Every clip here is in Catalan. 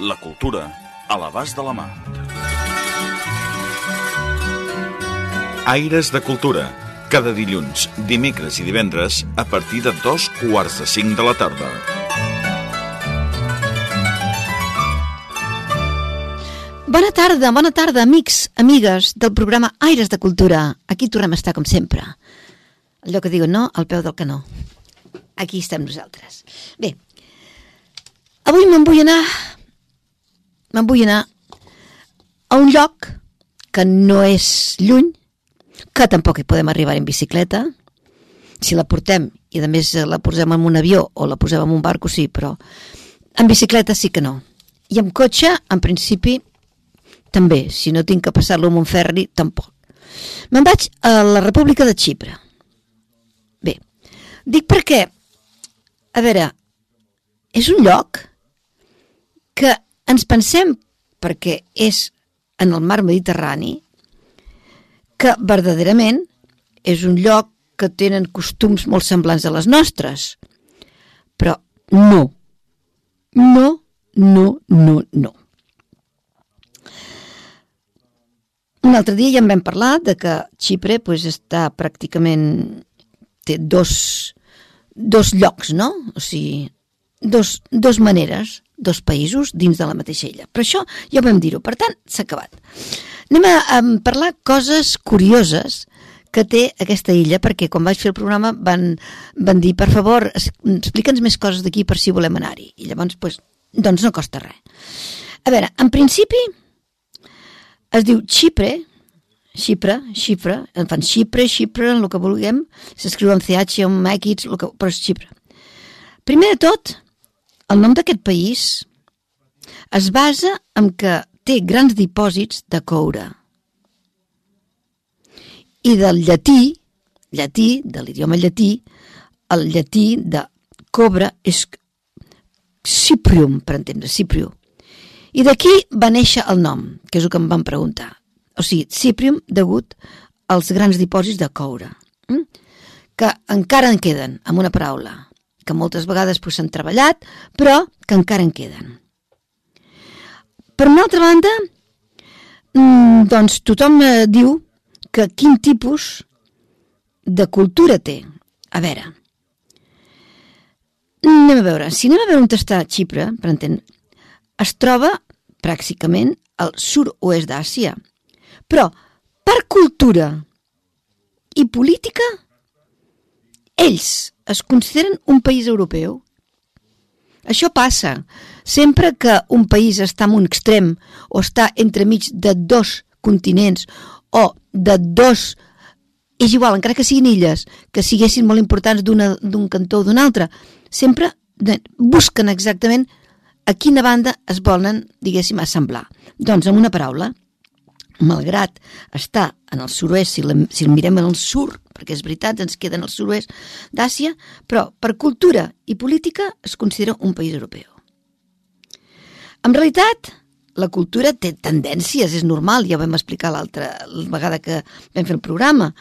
La cultura a l'abast de la mà. Aires de Cultura. Cada dilluns, dimecres i divendres a partir de dos quarts de cinc de la tarda. Bona tarda, bona tarda, amics, amigues del programa Aires de Cultura. Aquí tornem a estar, com sempre. Allò que diuen no, al peu del canó. Aquí estem nosaltres. Bé, avui me'n vull anar... Me'n vull anar a un lloc que no és lluny, que tampoc hi podem arribar en bicicleta. Si la portem, i a més la posem en un avió o la posem en un barco, sí, però en bicicleta sí que no. I amb cotxe, en principi, també. Si no tinc que passar-lo amb un ferri, tampoc. Me'n vaig a la República de Xipre. Bé, dic perquè, a veure, és un lloc que ens pensem, perquè és en el mar Mediterrani, que verdaderament és un lloc que tenen costums molt semblants a les nostres. Però no. No, no, no, no. Un altre dia ja en vam parlar de que Xipre pues, està pràcticament... té dos, dos llocs, no? O sigui, dos, dos maneres, dos països dins de la mateixa illa. Però això ja vam dir-ho, per tant, s'ha acabat. Anem a, a parlar coses curioses que té aquesta illa, perquè quan vaig fer el programa van, van dir, per favor, explica'ns més coses d'aquí per si volem anar-hi. I llavors, pues, doncs no costa res. A veure, en principi, es diu Xipre, Xipre, Xipre, en fan Xipre, Xipre, el que vulguem, s'escriu amb CH, amb X, que, però és Xipre. Primer de tot, el nom d'aquest país es basa en que té grans dipòsits de coure. I del llatí, llatí, de l'idioma llatí, el llatí de cobre és Ciprium, per entendre, Ciprium. I d'aquí va néixer el nom, que és el que em van preguntar o sigui, Ciprium degut als grans dipòsits de coure, hm? que encara en queden, amb una paraula, que moltes vegades pues, treballat, però que encara en queden. Per una altra banda, mm, doncs tothom eh, diu que quin tipus de cultura té. A veure, anem a veure, si anem a veure on està Xipre, per entendre, es troba pràcticament al sud-oest d'Àsia, però per cultura i política, ells es consideren un país europeu. Això passa. Sempre que un país està en un extrem o està entremig de dos continents o de dos és igual, encara que siguin illes, que siguessin molt importants d'un cantó o d'un altre, sempre busquen exactament a quina banda es volen, diguéssim, assemblar. Doncs, amb una paraula, malgrat estar en el sud-oest, si, si el mirem en el sur, perquè és veritat, ens queda en el sud-oest d'Àsia, però per cultura i política es considera un país europeu. En realitat, la cultura té tendències, és normal, ja ho vam explicar l'altra vegada que vam fer el programa.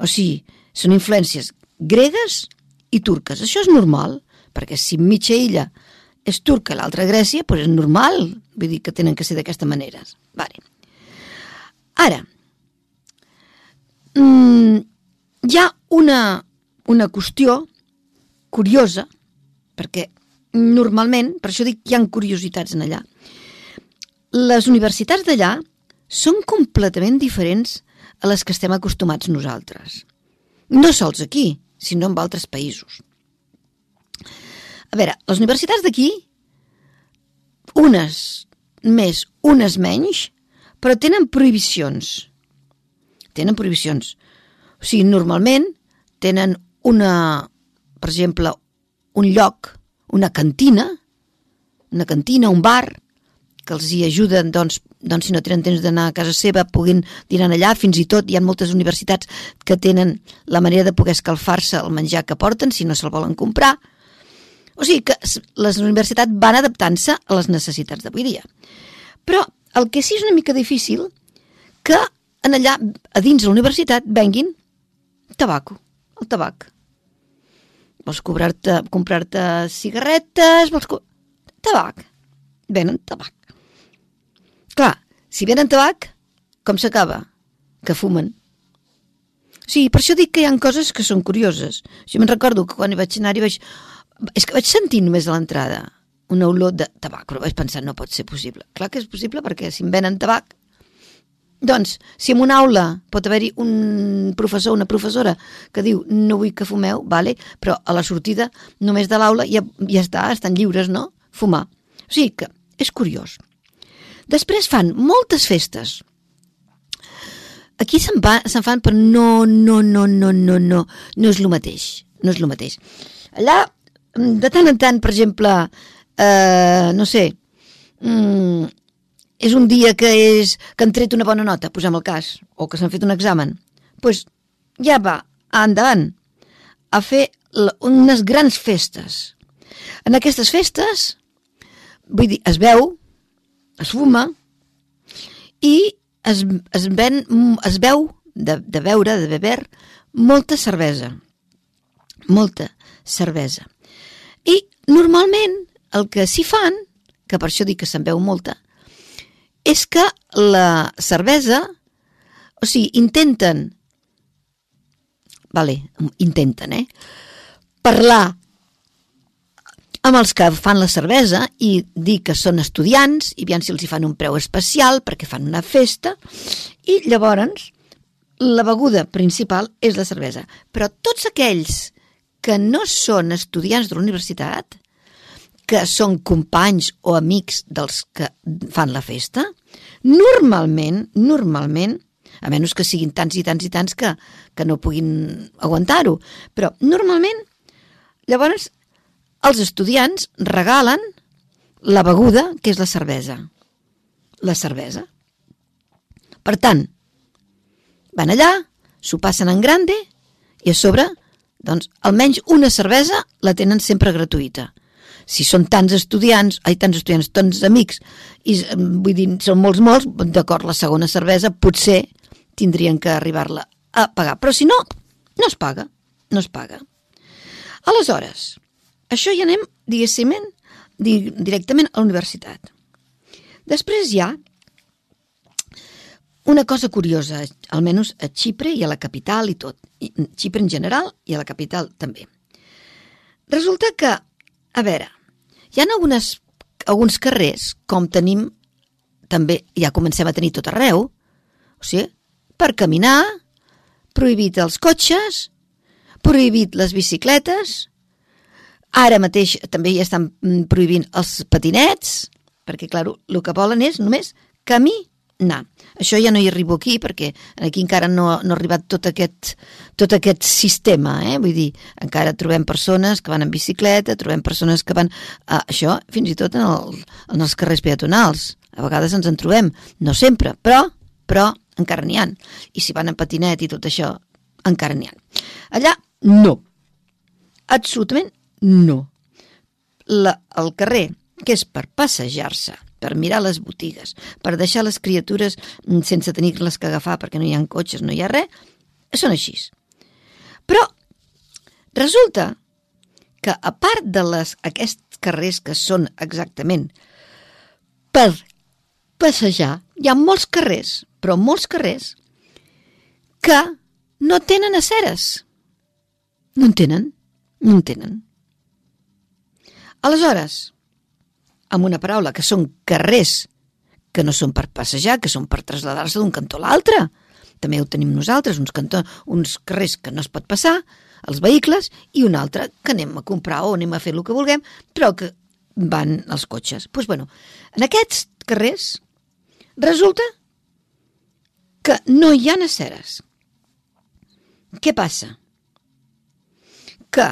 O sigui, són influències gregues i turques. Això és normal, perquè si mitja illa és turca i l'altra Grècia, doncs és normal, vull dir que tenen que ser d'aquesta manera. Vale. Ara, mm, hi ha una, una qüestió curiosa, perquè normalment, per això dic que hi ha curiositats en allà, les universitats d'allà són completament diferents a les que estem acostumats nosaltres. No sols aquí, sinó en altres països. A veure, les universitats d'aquí, unes més, unes menys, però tenen prohibicions. Tenen prohibicions. O sigui, normalment tenen una, per exemple, un lloc, una cantina, una cantina, un bar, que els hi ajuden, doncs, doncs si no tenen temps d'anar a casa seva, puguin dinar allà, fins i tot hi ha moltes universitats que tenen la manera de poder escalfar-se el menjar que porten, si no se'l volen comprar. O sigui que les universitats van adaptant-se a les necessitats d'avui dia. Però el que sí és una mica difícil que en allà, a dins de la universitat, venguin tabaco, el tabac. Vols comprar-te comprar, -te, cigarretes, vols... Tabac. Venen tabac. Clar, si venen tabac, com s'acaba? Que fumen. Sí, per això dic que hi han coses que són curioses. Jo me'n recordo que quan hi vaig anar-hi vaig... És que vaig sentir només a l'entrada una olor de tabac, però vaig pensar, no pot ser possible. Clar que és possible perquè si venen tabac... Doncs, si en una aula pot haver-hi un professor o una professora que diu no vull que fumeu, vale, però a la sortida només de l'aula ja, ja està, estan lliures, no? Fumar. O sigui que és curiós. Després fan moltes festes. Aquí se'n se fan, però no, no, no, no, no, no, no és el mateix. No és el mateix. Allà, de tant en tant, per exemple, eh, no sé, mm, és un dia que, és, que han tret una bona nota, posem el cas, o que s'han fet un examen, doncs ja va, endavant, a fer unes grans festes. En aquestes festes, vull dir, es veu, es fuma i es, es, ven, es veu de, de beure, de beber, molta cervesa. Molta cervesa. I normalment el que s'hi fan, que per això dic que se'n veu molta, és que la cervesa, o sigui, intenten, vale, intenten, eh, parlar amb els que fan la cervesa i dir que són estudiants i aviam si els hi fan un preu especial perquè fan una festa i llavors la beguda principal és la cervesa. Però tots aquells que no són estudiants de la universitat, que són companys o amics dels que fan la festa, normalment, normalment, a menys que siguin tants i tants i tants que, que no puguin aguantar-ho, però normalment, llavors els estudiants regalen la beguda, que és la cervesa. La cervesa. Per tant, van allà, s'ho passen en grande i a sobre, doncs, almenys una cervesa la tenen sempre gratuïta. Si són tants estudiants, ai, tants estudiants, tants amics, i vull dir, són molts, molts, d'acord, la segona cervesa potser tindrien que arribar-la a pagar. Però si no, no es paga, no es paga. Aleshores, això ja anem, diguéssim, directament a la universitat. Després hi ha una cosa curiosa, almenys a Xipre i a la capital i tot. I Xipre en general i a la capital també. Resulta que, a veure, hi ha algunes, alguns carrers, com tenim, també ja comencem a tenir tot arreu, o sigui, per caminar, prohibit els cotxes, prohibit les bicicletes, Ara mateix també ja estan mm, prohibint els patinets, perquè, clar, el que volen és només caminar. Això ja no hi arribo aquí, perquè aquí encara no, no ha arribat tot aquest, tot aquest sistema, eh? vull dir, encara trobem persones que van en bicicleta, trobem persones que van... A això, fins i tot en, el, en els carrers peatonals. A vegades ens en trobem, no sempre, però, però encara n'hi han. I si van en patinet i tot això, encara n'hi han. Allà, no. Absolutament no. La, el carrer, que és per passejar-se, per mirar les botigues, per deixar les criatures sense tenir-les que agafar perquè no hi ha cotxes, no hi ha res, són així. Però resulta que a part de les, aquests carrers que són exactament per passejar, hi ha molts carrers, però molts carrers, que no tenen aceres. No en tenen, no en tenen. Aleshores, amb una paraula, que són carrers que no són per passejar, que són per traslladar-se d'un cantó a l'altre. També ho tenim nosaltres, uns, cantó, uns carrers que no es pot passar, els vehicles, i un altre que anem a comprar o anem a fer el que vulguem, però que van els cotxes. Doncs pues, bueno, en aquests carrers resulta que no hi ha aceres. Què passa? Que,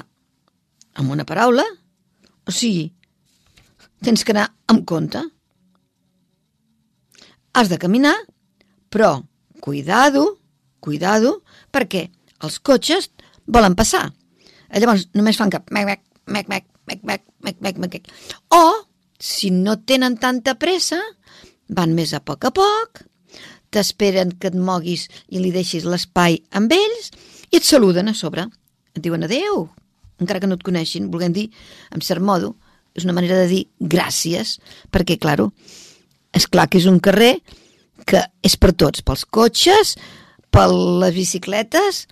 amb una paraula, o sigui, tens que anar amb compte. has de caminar, però cuidado, cuidado, perquè els cotxes volen passar. Llavors només fan cap mec, mec, mec, mec, mec, mec, mec, mec, mec. O, si no tenen tanta pressa, van més a poc a poc, t'esperen que et moguis i li deixis l'espai amb ells i et saluden a sobre. Et diuen adeu, encara que no et coneixin, volguem dir, en cert modo, és una manera de dir gràcies, perquè, claro, és clar que és un carrer que és per tots, pels cotxes, per les bicicletes,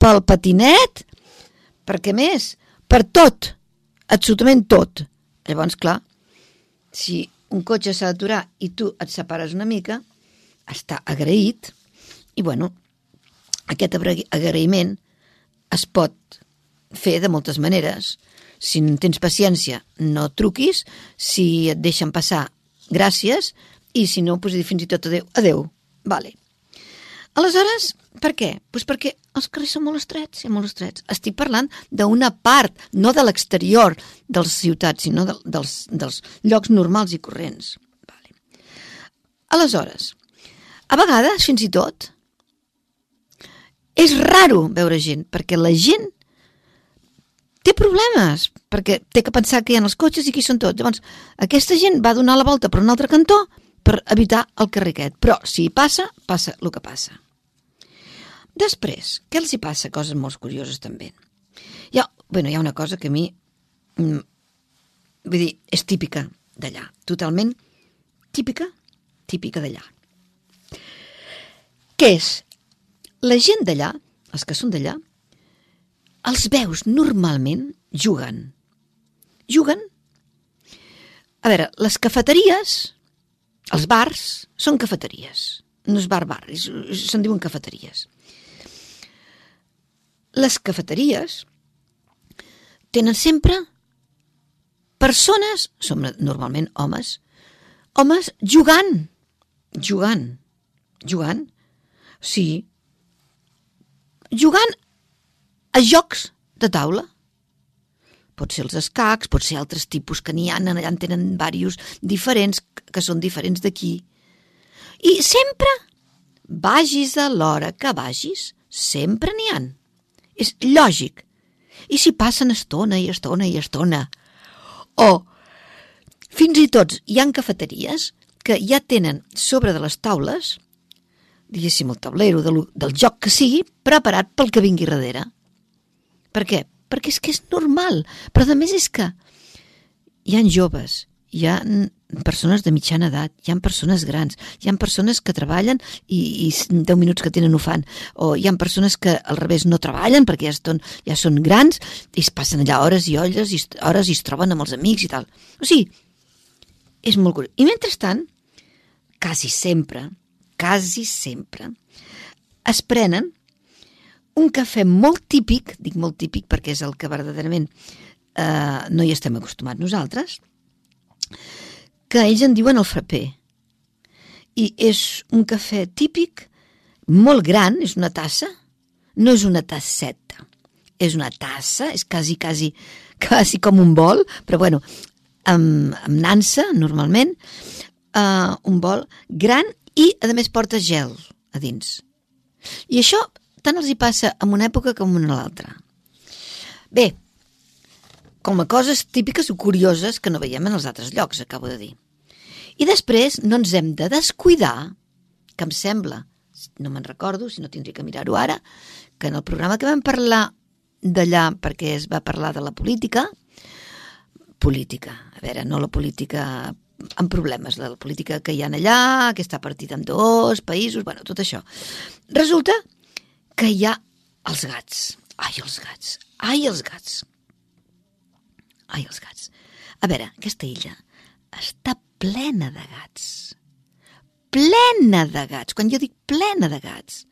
pel patinet, perquè més, per tot, absolutament tot. Llavors, clar, si un cotxe s'ha d'aturar i tu et separes una mica, està agraït i, bueno, aquest agraïment es pot fer de moltes maneres. Si no tens paciència, no truquis. Si et deixen passar, gràcies. I si no, pues, fins i tot adeu. Adeu. Vale. Aleshores, per què? Pues perquè els carrers són molt estrets, són molt estrets. Estic parlant d'una part, no de l'exterior de les ciutats, sinó de, dels, dels llocs normals i corrents. Vale. Aleshores, a vegades, fins i tot, és raro veure gent, perquè la gent té problemes, perquè té que pensar que hi ha els cotxes i qui són tots. Llavors, aquesta gent va donar la volta per un altre cantó per evitar el carrer Però si passa, passa el que passa. Després, què els hi passa? Coses molt curioses també. Hi ha, bueno, hi ha una cosa que a mi, mm, vull dir, és típica d'allà, totalment típica, típica d'allà. Què és? La gent d'allà, els que són d'allà, els veus normalment juguen. Juguen. A veure, les cafeteries, els bars, són cafeteries. No és bar-bar, se'n diuen cafeteries. Les cafeteries tenen sempre persones, som normalment homes, homes jugant, jugant, jugant, sí, jugant a jocs de taula. Pot ser els escacs, pot ser altres tipus que n'hi ha, allà en tenen diversos diferents, que són diferents d'aquí. I sempre, vagis a l'hora que vagis, sempre n'hi han. És lògic. I si passen estona i estona i estona. O, fins i tot, hi han cafeteries que ja tenen sobre de les taules, diguéssim, el tablero del, del joc que sigui, preparat pel que vingui darrere. Per què? Perquè és que és normal. Però a més és que hi han joves, hi ha persones de mitjana edat, hi ha persones grans, hi ha persones que treballen i, i 10 minuts que tenen ho fan, o hi ha persones que al revés no treballen perquè ja, eston, ja són grans i es passen allà hores i hores i hores i es troben amb els amics i tal. O sigui, és molt curiós. I mentrestant, quasi sempre, quasi sempre, es prenen un cafè molt típic, dic molt típic perquè és el que verdaderament eh, no hi estem acostumats nosaltres, que ells en diuen el frappé. I és un cafè típic, molt gran, és una tassa, no és una tasseta, és una tassa, és quasi, quasi, quasi com un bol, però bueno, amb, amb nansa, normalment, uh, un bol gran i, a més, porta gel a dins. I això tant els hi passa en una època com en l'altra. Bé, com a coses típiques o curioses que no veiem en els altres llocs, acabo de dir. I després no ens hem de descuidar, que em sembla, no me'n recordo, si no tindria que mirar-ho ara, que en el programa que vam parlar d'allà, perquè es va parlar de la política, política, a veure, no la política amb problemes, la política que hi ha allà, que està partida en dos països, bueno, tot això. Resulta que hi ha els gats. Ai, els gats. Ai, els gats. Ai, els gats. A veure, aquesta illa està plena de gats. Plena de gats. Quan jo dic plena de gats,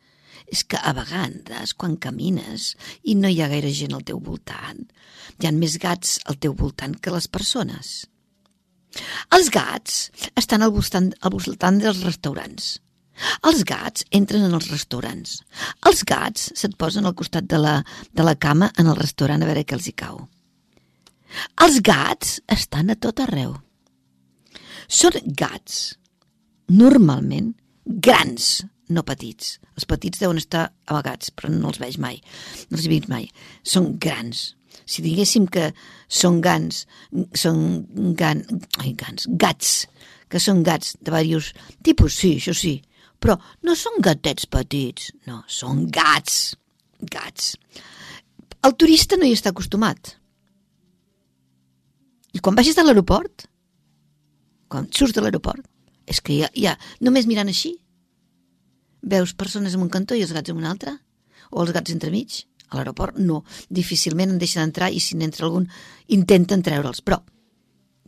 és que a vegades, quan camines i no hi ha gaire gent al teu voltant, hi ha més gats al teu voltant que les persones. Els gats estan al voltant, al voltant dels restaurants. Els gats entren en els restaurants. Els gats se't posen al costat de la, de la cama en el restaurant a veure què els hi cau. Els gats estan a tot arreu. Són gats normalment grans, no petits. Els petits deuen estar amagats, però no els veig mai. No els he vist mai. Són grans. Si diguéssim que són gans, són gan, ai, gans, gats, que són gats de diversos tipus, sí, això sí, però no són gatets petits, no, són gats, gats. El turista no hi està acostumat. I quan vagis a l'aeroport, quan surts de l'aeroport, és que ja, ja, només mirant així, veus persones en un cantó i els gats en un altre, o els gats entremig, a l'aeroport no, difícilment en deixen entrar i si n'entra algun intenten treure'ls, però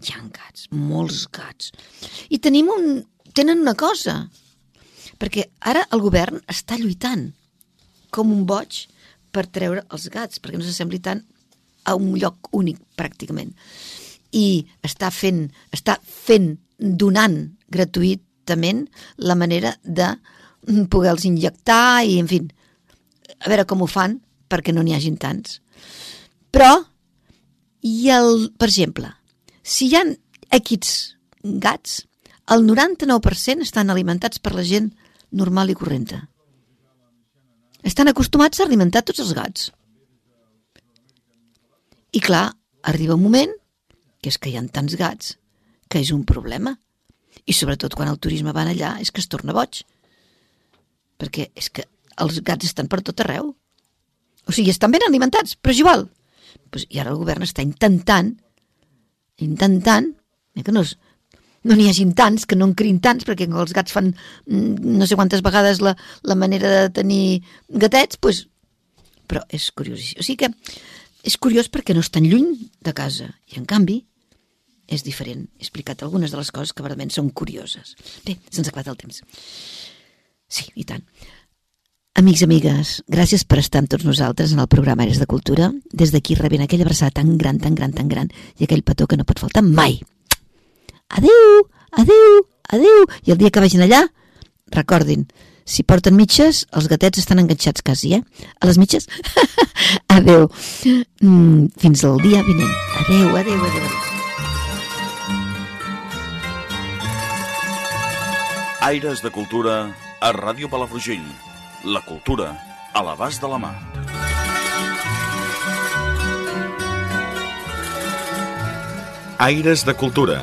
hi ha gats, molts gats. I tenim un... tenen una cosa, perquè ara el govern està lluitant com un boig per treure els gats, perquè no s'assembli tant a un lloc únic, pràcticament. I està fent, està fent, donant gratuïtament la manera de poder-los injectar i, en fi, a veure com ho fan perquè no n'hi hagin tants. Però, i el, per exemple, si hi ha equips gats, el 99% estan alimentats per la gent normal i correnta. Estan acostumats a alimentar tots els gats. I clar, arriba un moment que és que hi ha tants gats que és un problema. I sobretot quan el turisme va allà és que es torna boig. Perquè és que els gats estan per tot arreu. O sigui, estan ben alimentats, però és igual. Pues, I ara el govern està intentant, intentant, eh, que no és, no n'hi hagin tants, que no en criïn tants, perquè els gats fan mm, no sé quantes vegades la, la manera de tenir gatets, pues, però és curiós. O sigui que és curiós perquè no estan lluny de casa, i en canvi és diferent. He explicat algunes de les coses que verdament són curioses. Bé, se'ns ha acabat el temps. Sí, i tant. Amics, amigues, gràcies per estar amb tots nosaltres en el programa Aires de Cultura. Des d'aquí rebent aquella abraçada tan gran, tan gran, tan gran i aquell petó que no pot faltar mai. Adeu, adeu, adeu. I el dia que vagin allà, recordin, si porten mitges, els gatets estan enganxats quasi, eh? A les mitges? adeu. Mm, fins al dia vinent. Adeu, adeu, adeu. Aires de Cultura a Ràdio Palafrugell. La cultura a l'abast de la mà. Aires de Cultura,